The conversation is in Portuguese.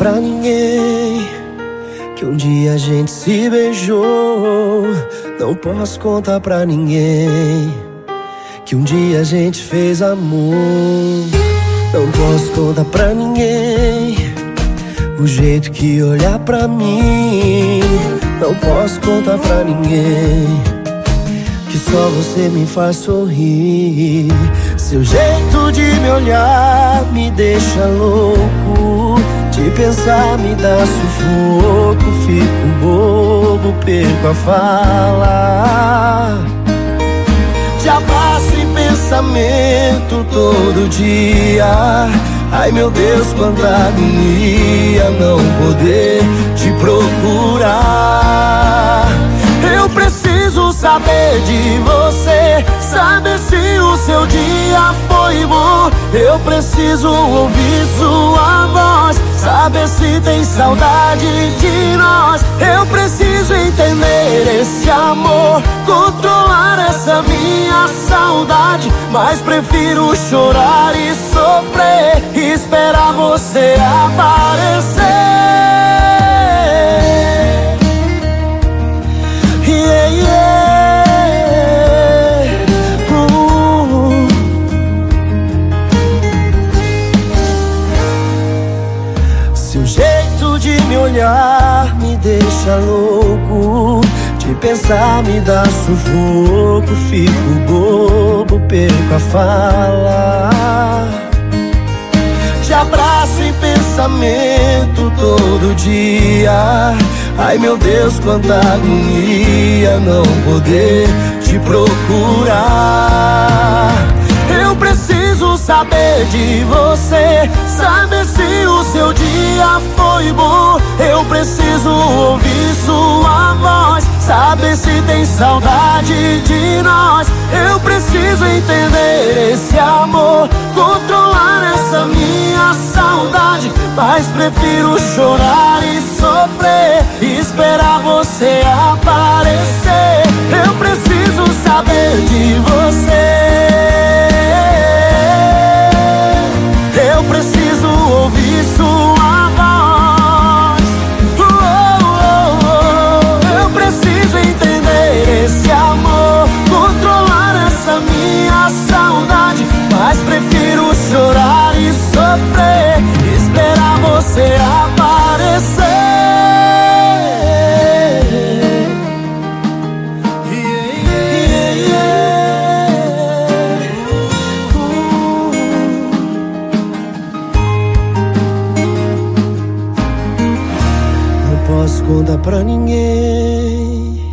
pra ninguém que um dia a gente se beijou. Não posso contar pra ninguém que um dia a gente fez amor. Não posso contar pra ninguém o jeito que olhar pra mim. Não posso contar pra ninguém que só você me faz sorrir. Seu jeito de me olhar me deixa louco. Pensar me dá sufoco. Fico bobo, perco a fala. Te abraço em pensamento todo dia. Ai meu Deus, quanta agonia não poder te procurar. Eu preciso saber de você, saber se o seu dia foi bom. Eu preciso ouvir sua voz, saber se tem saudade de nós. Eu preciso entender esse amor, controlar essa minha saudade. Mas prefiro chorar e sofrer, esperar você aparecer. Olhar me deixa louco. De pensar me dá sufoco. Fico bobo, perco a fala. Te abraço em pensamento todo dia. Ai meu Deus, quanta agonia não poder te procurar. Eu preciso saber de você, saber se o seu dia foi bom. Eu preciso ouvir sua voz, saber se tem saudade de nós. Eu preciso entender esse amor, controlar essa minha saudade. Mas prefiro chorar e sofrer, Contar pra ninguém